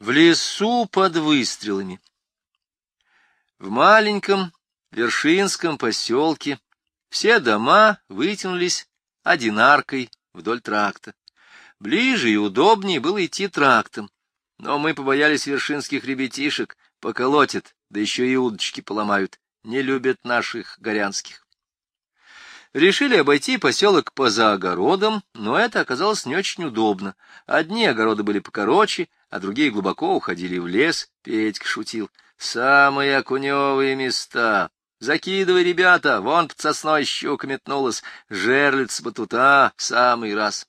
В лесу под выстрелами. В маленьком Вершинском поселке все дома вытянулись одинаркой вдоль тракта. Ближе и удобнее было идти трактом, но мы побоялись вершинских ребятишек, поколотят, да еще и удочки поломают, не любят наших горянских. Решили обойти поселок поза огородом, но это оказалось не очень удобно. Одни огороды были покороче, а другие глубоко уходили в лес. Петька шутил. Самые окуневые места. Закидывай, ребята, вон под сосной щука метнулась. Жерлица батута в самый раз.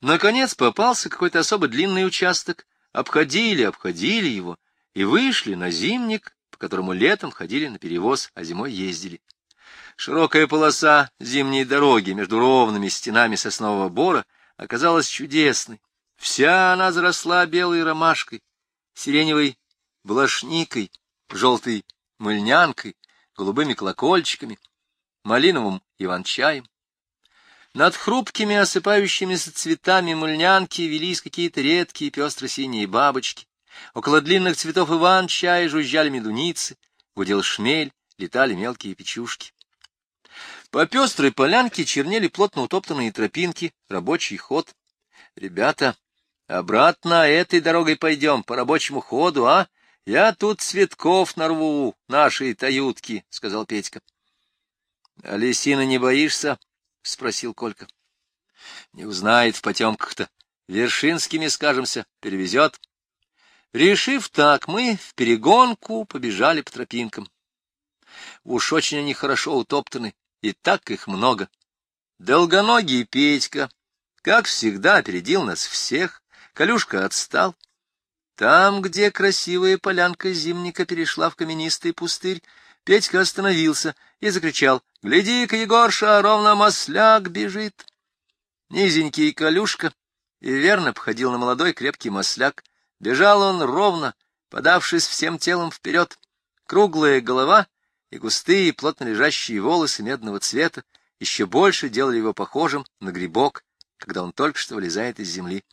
Наконец попался какой-то особо длинный участок. Обходили, обходили его и вышли на зимник, по которому летом ходили на перевоз, а зимой ездили. Широкая полоса зимней дороги между ровными стенами соснового бора оказалась чудесной. Вся она заросла белой ромашкой, сиреневой блошникой, желтой мыльнянкой, голубыми колокольчиками, малиновым иван-чаем. Над хрупкими осыпающимися цветами мыльнянки велись какие-то редкие пестро-синие бабочки. Около длинных цветов иван-чая жужжали медуницы, гудел шмель, летали мелкие печушки. По пестрой полянке чернели плотно утоптанные тропинки, рабочий ход. Ребята, обратно этой дорогой пойдем, по рабочему ходу, а? Я тут цветков нарву, нашей таютки, — сказал Петька. — А лисина не боишься? — спросил Колька. — Не узнает в потемках-то. Вершинскими скажемся, перевезет. Решив так, мы в перегонку побежали по тропинкам. Уж очень они хорошо утоптаны, и так их много. Долгоногий Петька, как всегда, опередил нас всех, Колюшка отстал. Там, где красивая полянка зимника перешла в каменистый пустырь, Петька остановился и закричал, — Гляди-ка, Егорша, ровно масляк бежит. Низенький Колюшка и верно походил на молодой крепкий масляк. Бежал он ровно, подавшись всем телом вперед. Круглая голова — и густые, плотно лежащие волосы медного цвета еще больше делали его похожим на грибок, когда он только что вылезает из земли.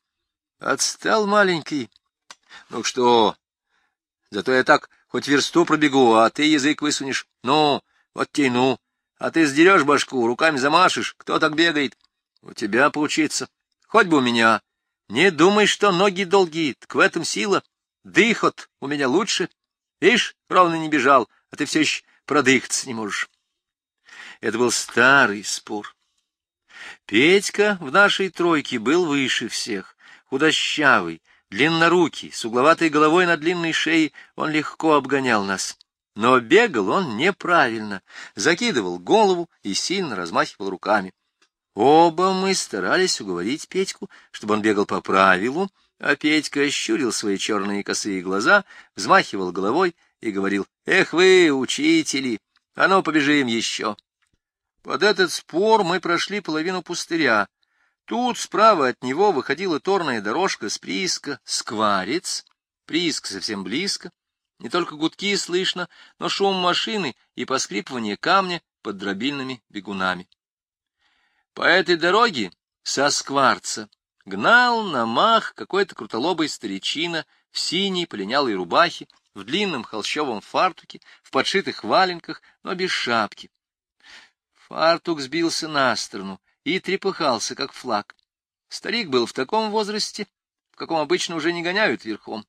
Отстал маленький. Ну что? Зато я так хоть версту пробегу, а ты язык высунешь. Ну, вот тяну. А ты сдерешь башку, руками замашешь. Кто так бегает? У тебя поучиться. Хоть бы у меня. Не думай, что ноги долгие, так в этом сила. Дыхот у меня лучше. Видишь, ровно не бежал, а ты все еще продыхаться не можешь. Это был старый спор. Петька в нашей тройке был выше всех, худощавый, длиннорукий, с угловатой головой на длинной шее, он легко обгонял нас. Но бегал он неправильно, закидывал голову и сильно размахивал руками. Оба мы старались уговорить Петьку, чтобы он бегал по правилу, а Петька ощурил свои черные косые глаза, взмахивал головой и говорил, «Эх вы, учители, а ну, побежим еще!» Под этот спор мы прошли половину пустыря. Тут справа от него выходила торная дорожка с прииска Скварец. Прииск совсем близко. Не только гудки слышно, но шум машины и поскрипывание камня под дробильными бегунами. По этой дороге со Скварца гнал на мах какой-то крутолобый старичина в синей полинялой рубахе в длинном холщовом фартуке, в подшитых валенках, но без шапки. Фартук сбился на сторону и трепыхался, как флаг. Старик был в таком возрасте, в каком обычно уже не гоняют верхом.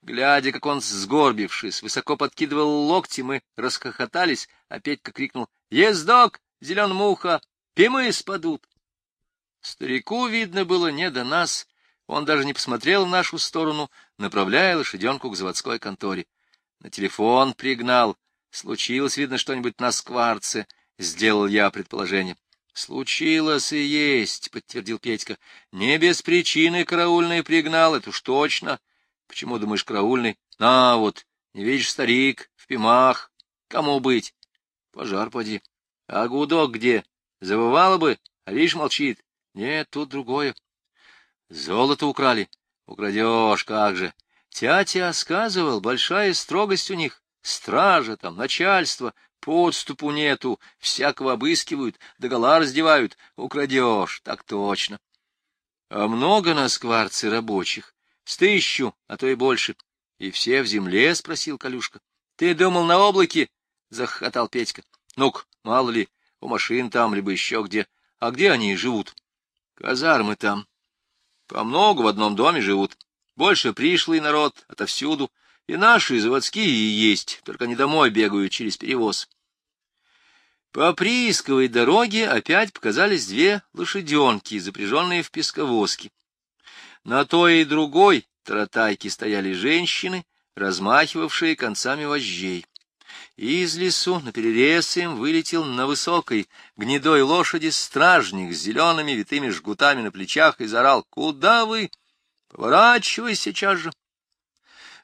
Глядя, как он, сгорбившись, высоко подкидывал локти, мы расхохотались, а Петька крикнул «Ездок, зеленая муха, пимы спадут!» Старику, видно было, не до нас, он даже не посмотрел в нашу сторону, направляя лошаденку к заводской конторе. На телефон пригнал. Случилось, видно, что-нибудь на скварце. Сделал я предположение. Случилось и есть, подтвердил Петька. Не без причины караульный пригнал, это уж точно. Почему, думаешь, караульный? На вот, не видишь, старик, в пимах. Кому быть? Пожар поди. А гудок где? Завывало бы, а видишь, молчит. Нет, тут другое. Золото украли. Украдешь, как же. Тятя сказывал, большая строгость у них. Стража там, начальство, подступу нету, всякого обыскивают, догола раздевают. Украдешь, так точно. А много на скварце рабочих? С тысячу, а то и больше. И все в земле? — спросил Калюшка. — Ты думал на облаке? — захохотал Петька. — Ну-ка, мало ли, у машин там, либо еще где. А где они живут? — Казармы там. По много в одном доме живут. Больше пришлый народ, отовсюду. И наши заводские есть, только они домой бегают через перевоз. По приисковой дороге опять показались две лошаденки, запряженные в песковозки. На той и другой таратайке стояли женщины, размахивавшие концами вожжей. Из лесу на перерез им вылетел на высокой гнедой лошади стражник с зелеными витыми жгутами на плечах и заорал «Куда вы? Поворачивай сейчас же!»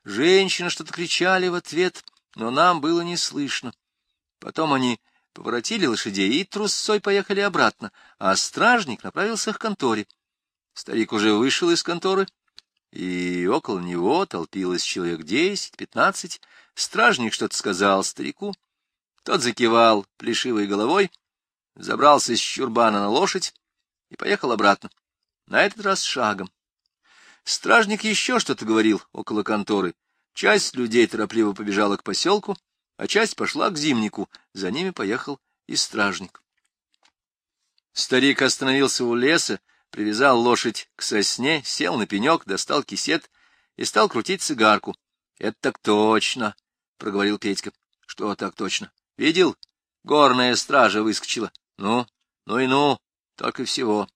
Женщины что-то кричали в ответ, но нам было не слышно. Потом они поворотили лошадей и трусцой поехали обратно, а стражник направился к конторе. Старик уже вышел из конторы, и около него толпилось человек десять-пятнадцать. Стражник что-то сказал старику. Тот закивал плешивой головой, забрался с чурбана на лошадь и поехал обратно, на этот раз шагом. Стражник еще что-то говорил около конторы. Часть людей торопливо побежала к поселку, а часть пошла к зимнику, за ними поехал и стражник. Старик остановился у леса, привязал лошадь к сосне, сел на пенек, достал кисет и стал крутить цигарку. — Это так точно, — проговорил Петька. — Что так точно? Видел? Горная стража выскочила. Ну, ну и ну, так и всего.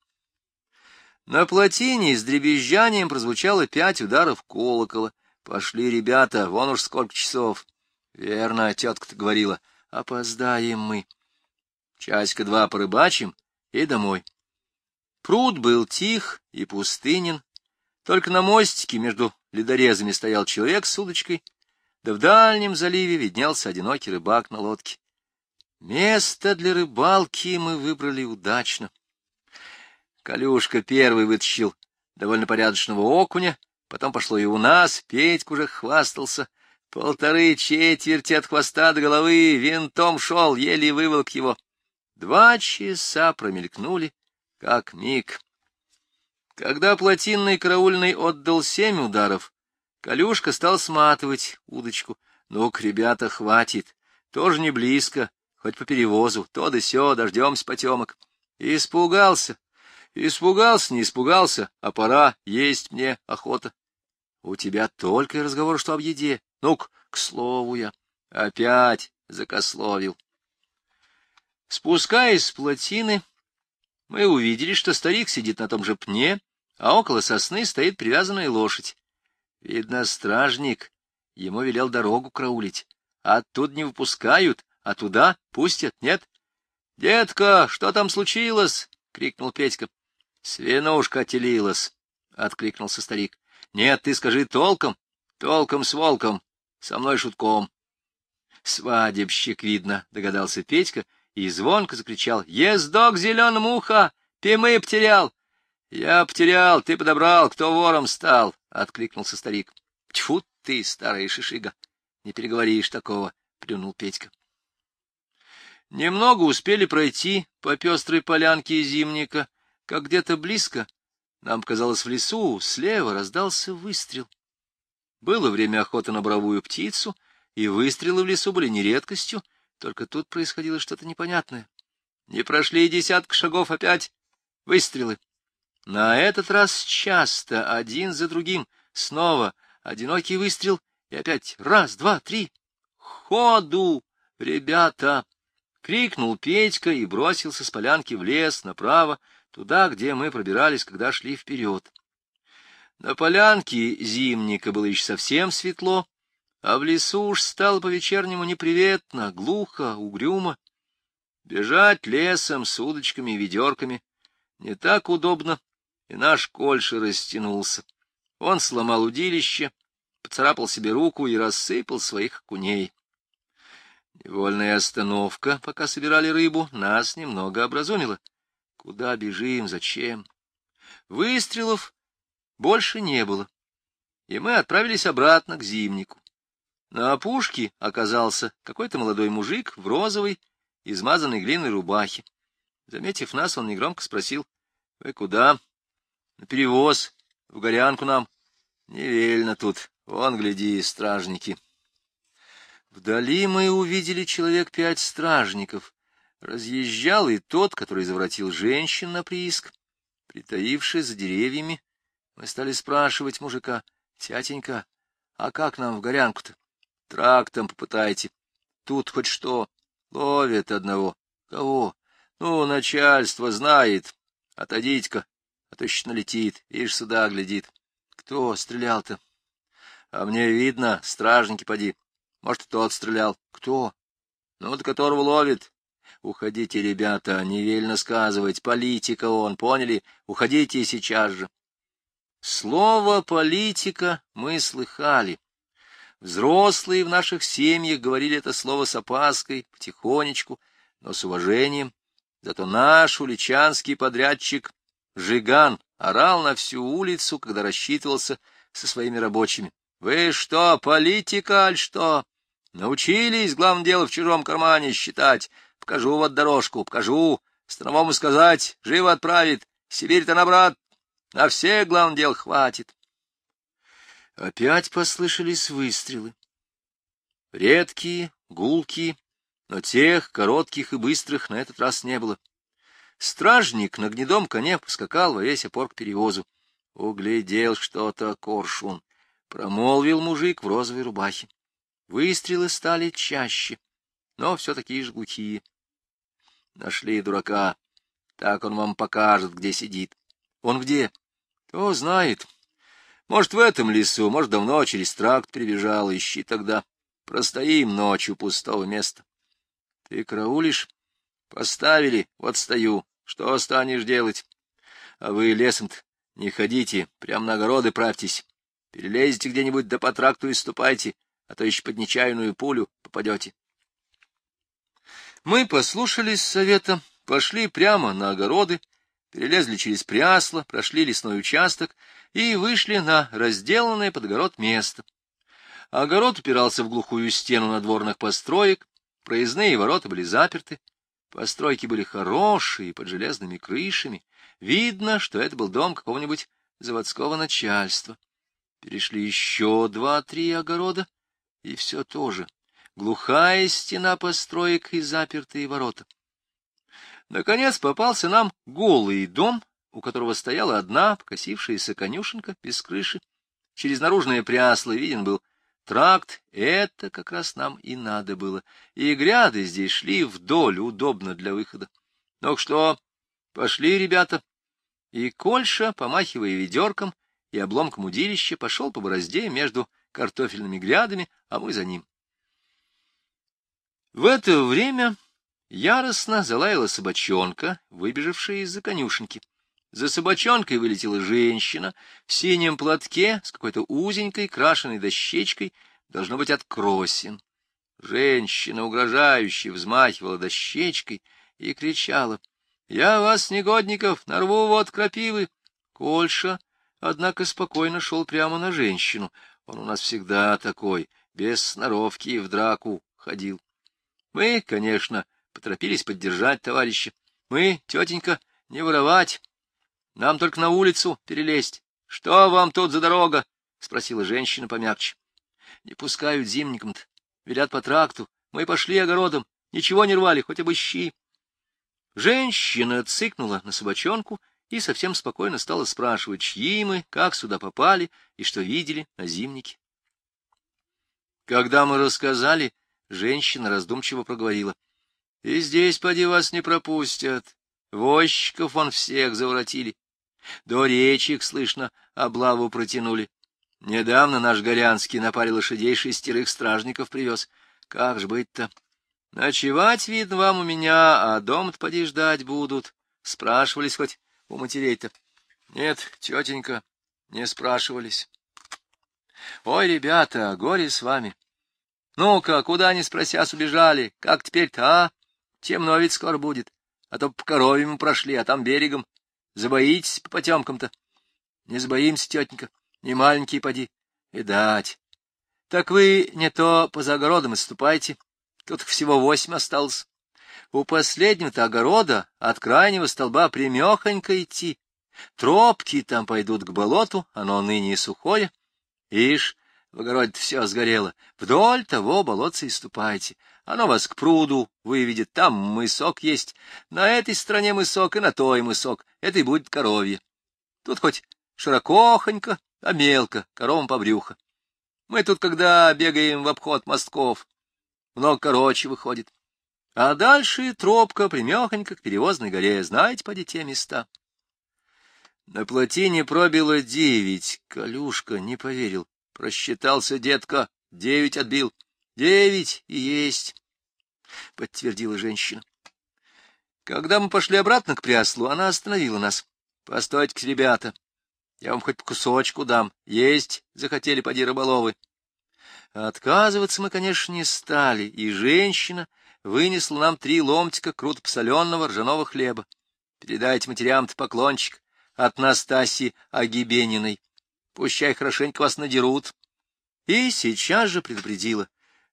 На плотине с дребезжанием прозвучало пять ударов колокола. Пошли ребята, вон уж сколько часов. Верно, тетка-то говорила, опоздаем мы. Часика-два порыбачим и домой. Пруд был тих и пустынен, только на мостике между ледорезами стоял человек с удочкой, да в дальнем заливе виднелся одинокий рыбак на лодке. Место для рыбалки мы выбрали удачно. Калюшка первый вытащил довольно порядочного окуня, потом пошло и у нас, Петька уже хвастался — Полторы четверти от хвоста до головы, винтом шел, еле выволок его. Два часа промелькнули, как миг. Когда плотинный караульный отдал семь ударов, Калюшка стал сматывать удочку. Ну-ка, ребята, хватит, тоже не близко, хоть по перевозу, то да сё, дождемся потемок. Испугался, испугался, не испугался, а пора, есть мне охота. У тебя только разговор, что об еде. Ну-ка, к слову я. Опять закословил. Спускаясь с плотины, мы увидели, что старик сидит на том же пне, а около сосны стоит привязанная лошадь. Видно, стражник ему велел дорогу краулить. А оттуда не выпускают, а туда пустят, нет? — Детка, что там случилось? — крикнул Петька. — Свинушка отелилась, — откликнулся старик. Нет, ты скажи толком, толком с волком, со мной шутком. Свадебщик, видно, догадался Петька и звонко закричал. Ездок зеленым уха, пимы потерял. Я потерял, ты подобрал, кто вором стал, откликнулся старик. Тьфу ты, старая шишига, не переговоришь такого, плюнул Петька. Немного успели пройти по пестрой полянке зимника, как где-то близко нам казалось, в лесу слева раздался выстрел. Было время охоты на бровую птицу, и выстрелы в лесу были не редкостью, только тут происходило что-то непонятное. Не прошли десятка шагов опять выстрелы. На этот раз часто, один за другим, снова одинокий выстрел, и опять раз, два, три. «Ходу, ребята!» — крикнул Петька и бросился с полянки в лес направо, туда, где мы пробирались, когда шли вперед. На полянке зимника было еще совсем светло, а в лесу уж стало по-вечернему неприветно, глухо, угрюмо. Бежать лесом с удочками и ведерками не так удобно, и наш кольша растянулся. Он сломал удилище, поцарапал себе руку и рассыпал своих окуней. Невольная остановка, пока собирали рыбу, нас немного образумила. Куда бежим, зачем? Выстрелов больше не было, и мы отправились обратно к зимнику. На опушке оказался какой-то молодой мужик в розовой, измазанной глиной рубахе. Заметив нас, он негромко спросил, — Вы куда? На перевоз, в горянку нам. Невельно тут, вон, гляди, стражники. Вдали мы увидели человек пять стражников. Разъезжал и тот, который заворотил женщин на прииск. Притаившись за деревьями, мы стали спрашивать мужика, «Тятенька, а как нам в горянку-то? Трактом попытайте. Тут хоть что, ловят одного. Кого? Ну, начальство знает. Отойдите-ка, а то еще налетит, ишь сюда глядит. Кто стрелял-то? А мне видно, стражники поди. Может, тот стрелял. Кто? Ну, до которого ловит. Уходите, ребята, не вельно сказывать. Политика он, поняли? Уходите сейчас же. Слово «политика» мы слыхали. Взрослые в наших семьях говорили это слово с опаской, потихонечку, но с уважением. Зато наш уличанский подрядчик Жиган орал на всю улицу, когда рассчитывался со своими рабочими. «Вы что, политика, аль что? Научились, главное дело, в чужом кармане считать. Покажу вот дорожку, покажу. Становому сказать, живо отправит. Сибирь-то на брат. На все, главное дело, хватит». Опять послышались выстрелы. Редкие, гулкие, но тех, коротких и быстрых, на этот раз не было. Стражник на гнедом коне поскакал во весь опор к перевозу. Углядел что-то коршун. Промолвил мужик в розовой рубахе. Выстрелы стали чаще, но все такие же глухие. Нашли дурака. Так он вам покажет, где сидит. Он где? Кто знает. Может, в этом лесу, может, давно через тракт прибежал, ищи тогда. Простоим ночью пустого места. Ты караулишь? Поставили, вот стою. Что станешь делать? А вы лесом-то не ходите, прям на огороды правьтесь. Перелезете где-нибудь да по тракту и ступайте, а то еще под нечаянную пулю попадете. Мы послушались совета, пошли прямо на огороды, перелезли через прясло, прошли лесной участок и вышли на разделанное под огород место. Огород упирался в глухую стену надворных построек, проездные ворота были заперты, постройки были хорошие, под железными крышами. Видно, что это был дом какого-нибудь заводского начальства. Перешли еще два-три огорода, и все то же. Глухая стена построек и запертые ворота. Наконец попался нам голый дом, у которого стояла одна покосившаяся конюшенка без крыши. Через наружное прясло виден был тракт, это как раз нам и надо было, и гряды здесь шли вдоль, удобно для выхода. Ну что, пошли, ребята. И Кольша, помахивая ведерком и обломком удилища, пошел по борозде между картофельными грядами, а мы за ним. В это время Яростно залаяла собачонка, выбежавшая из-за конюшенки. За собачонкой вылетела женщина в синем платке с какой-то узенькой крашеной дощечкой, должно быть, от кросин. Женщина, угрожающе, взмахивала дощечкой и кричала. — Я вас, негодников, нарву вот крапивы. Кольша, однако, спокойно шел прямо на женщину. Он у нас всегда такой, без сноровки в драку ходил. Мы, конечно, поторопились поддержать товарища. Мы, тетенька, не воровать. Нам только на улицу перелезть. Что вам тут за дорога? — спросила женщина помягче. — Не пускают зимникам-то. Велят по тракту. Мы пошли огородом. Ничего не рвали, хоть обыщи. Женщина цыкнула на собачонку и совсем спокойно стала спрашивать, чьи мы, как сюда попали и что видели на зимнике. Когда мы рассказали, женщина раздумчиво проговорила. И здесь, поди, вас не пропустят. Возчиков он всех заворотили. До речек, слышно, облаву протянули. Недавно наш Горянский на паре лошадей шестерых стражников привез. Как ж быть-то? Ночевать, видно, вам у меня, а дом-то поди ждать будут. Спрашивались хоть у матерей-то? Нет, тетенька, не спрашивались. Ой, ребята, горе с вами. Ну-ка, куда не спросясь убежали? Как теперь-то, а? Темно ведь скоро будет, а то по коровьям прошли, а там берегом. Забоитесь по потемкам-то? Не забоимся, тетенька, не маленькие поди. Видать. Так вы не то поза огородом отступайте. Тут всего восемь осталось. У последнего-то огорода от крайнего столба примехонько идти. Тропки там пойдут к болоту, оно ныне сухое. Ишь, в огороде все сгорело. Вдоль того болотца и ступайте. Оно вас к пруду выведет, там мысок есть. На этой стороне мысок и на той мысок. Это и будет коровье. Тут хоть широкохонько, а мелко, коровам по брюхо. Мы тут, когда бегаем в обход мостков, много короче выходит. А дальше тропка примехонько к перевозной горе. Знаете, по те места? На плотине пробило девять. Калюшка не поверил. Просчитался детка. Девять отбил. Девять и есть, — подтвердила женщина. Когда мы пошли обратно к пряслу, она остановила нас. — Постойте-ка, ребята, я вам хоть по кусочку дам. Есть захотели поди рыболовы. Отказываться мы, конечно, не стали, и женщина вынесла нам три ломтика круто посоленного ржаного хлеба. Передайте матерям-то поклончик от Настасьи Агибениной. Пущай хорошенько вас надерут. И сейчас же предупредила.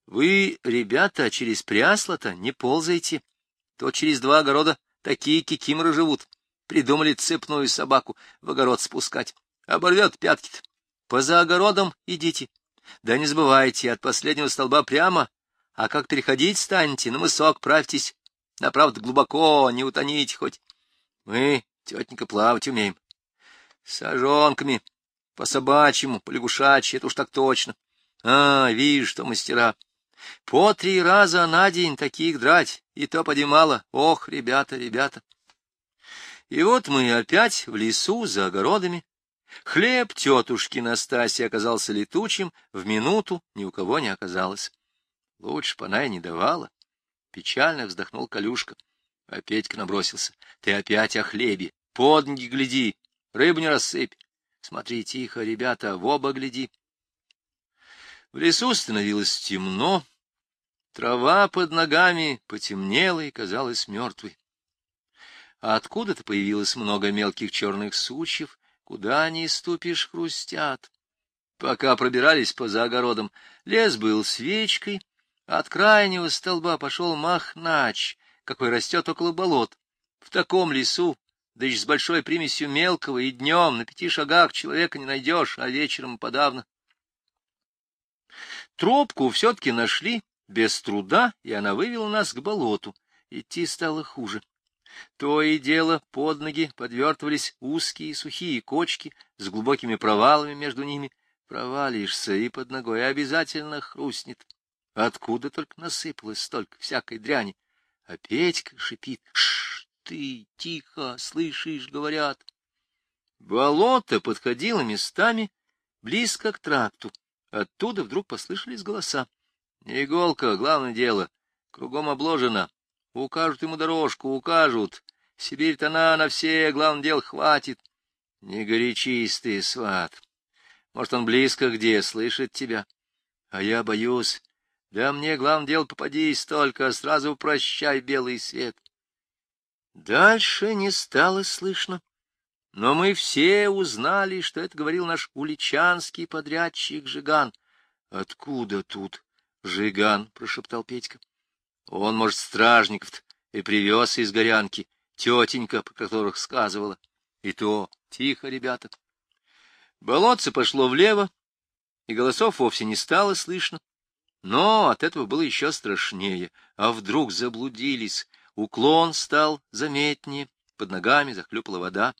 Вы, ребята, через прясло-то не ползайте. То через два огорода такие кикиморы живут. Придумали цепную собаку в огород спускать. Оборвет пятки-то. Поза огородом идите. Да не забывайте, от последнего столба прямо, а как переходить станете, на мысок правьтесь. Направо глубоко, не утоните хоть. Мы, тетенька, плавать умеем. Сажонками, по собачьему, по лягушачьи, это уж так точно. А, видишь, что мастера. По три раза на день таких драть, и то подимало. Ох, ребята, ребята. И вот мы опять в лесу за огородами. Хлеб тетушки Настасьи оказался летучим, в минуту ни у кого не оказалось. Лучше бы она и не давала. Печально вздохнул Калюшка. А Петька набросился. Ты опять о хлебе. Под гляди, рыбу не рассыпь. Смотри тихо, ребята, в оба гляди. В лесу становилось темно, трава под ногами потемнела и казалась мертвой. А откуда-то появилось много мелких черных сучьев, куда ни ступишь, хрустят. Пока пробирались по загородам, лес был свечкой, от крайнего столба пошел махнач, какой растет около болот. В таком лесу да еще с большой примесью мелкого, и днем на пяти шагах человека не найдешь, а вечером подавно. Тропку все-таки нашли без труда, и она вывела нас к болоту. Идти стало хуже. То и дело под ноги подвертывались узкие сухие кочки с глубокими провалами между ними. Провалишься, и под ногой обязательно хрустнет. Откуда только насыпалось столько всякой дряни? А Петька шипит. Шш! Ты, тихо, слышишь, говорят. Болото подходило местами близко к тракту. Оттуда вдруг послышались голоса. Иголка, главное дело. Кругом обложено. Укажут ему дорожку, укажут. Сибирь-то она на все, главное дело, хватит. Не горячись ты, сват. Может, он близко где, слышит тебя. А я боюсь. Да мне, главное дело, попадись только, сразу прощай белый свет. Дальше не стало слышно. Но мы все узнали, что это говорил наш уличанский подрядчик Жиган. — Откуда тут Жиган? — прошептал Петька. — Он, может, стражников и привез из горянки, тетенька, про которых сказывала. И то тихо, ребята. Болотце пошло влево, и голосов вовсе не стало слышно. Но от этого было еще страшнее. А вдруг заблудились, Уклон стал заметнее, под ногами захлюпала вода.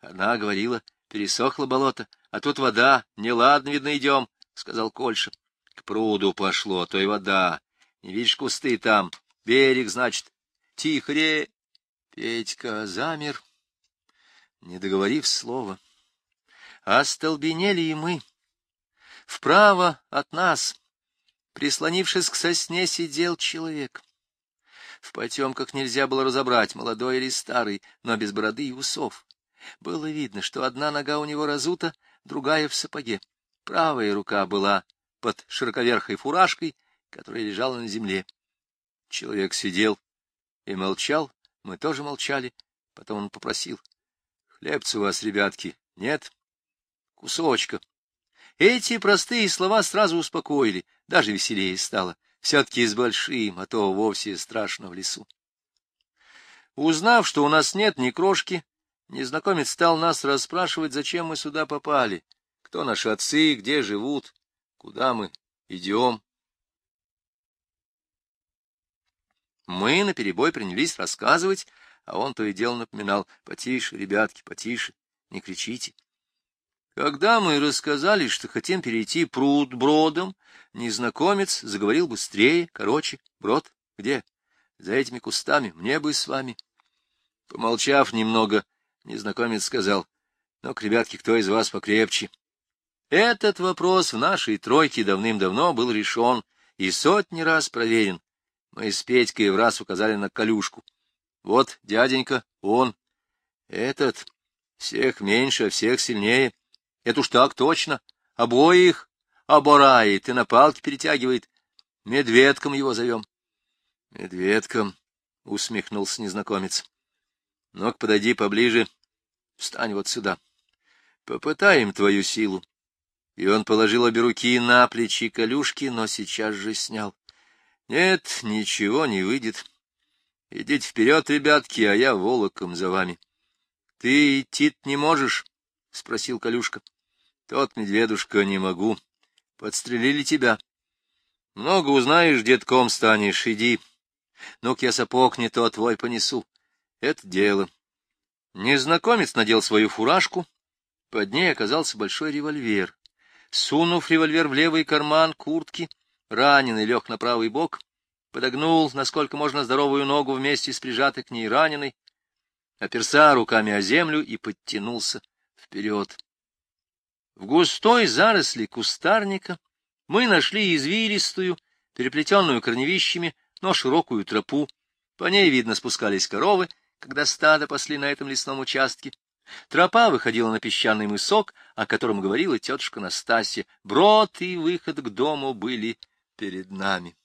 Она говорила, пересохло болото, а тут вода, неладно, видно, идем, — сказал Кольша. К пруду пошло, то и вода. Не видишь кусты там, берег, значит. Тихо, ре... Петька замер, не договорив слова. Остолбенели и мы. Вправо от нас, прислонившись к сосне, сидел человек. В потемках нельзя было разобрать, молодой или старый, но без бороды и усов. Было видно, что одна нога у него разута, другая в сапоге. Правая рука была под широковерхой фуражкой, которая лежала на земле. Человек сидел и молчал, мы тоже молчали. Потом он попросил. — Хлебца у вас, ребятки, нет? — Кусочка. Эти простые слова сразу успокоили, даже веселее стало. Все-таки с большим, а то вовсе страшно в лесу. Узнав, что у нас нет ни крошки, Незнакомец стал нас расспрашивать, зачем мы сюда попали, кто наши отцы, где живут, куда мы идем. Мы наперебой принялись рассказывать, а он то и дело напоминал, потише, ребятки, потише, не кричите. Когда мы рассказали, что хотим перейти пруд бродом, незнакомец заговорил быстрее, короче. Брод? Где? За этими кустами. Мне бы с вами. Помолчав немного, незнакомец сказал, ну, ребятки, кто из вас покрепче? Этот вопрос в нашей тройке давным-давно был решен и сотни раз проверен. Мы с Петькой в раз указали на колюшку. Вот, дяденька, он. Этот. Всех меньше, а всех сильнее. Это уж так точно. Обоих оборает и на палке перетягивает. Медведком его зовем. Медведком, — усмехнулся незнакомец. Ну-ка, подойди поближе. Встань вот сюда. Попытаем твою силу. И он положил обе руки на плечи колюшки, но сейчас же снял. Нет, ничего не выйдет. Идите вперед, ребятки, а я волоком за вами. — Ты идти не можешь? — спросил Калюшка. — Тот, медведушка, не могу. Подстрелили тебя. Много узнаешь, детком станешь, иди. Ну-ка я сапог не то твой понесу. Это дело. Незнакомец надел свою фуражку. Под ней оказался большой револьвер. Сунув револьвер в левый карман куртки, раненый лег на правый бок, подогнул, насколько можно, здоровую ногу вместе с прижатой к ней раненой, оперся руками о землю и подтянулся вперед. В густой заросли кустарника мы нашли извилистую, переплетенную корневищами, но широкую тропу. По ней, видно, спускались коровы, когда стадо пасли на этом лесном участке. Тропа выходила на песчаный мысок, о котором говорила тетушка Настасья. Брод и выход к дому были перед нами.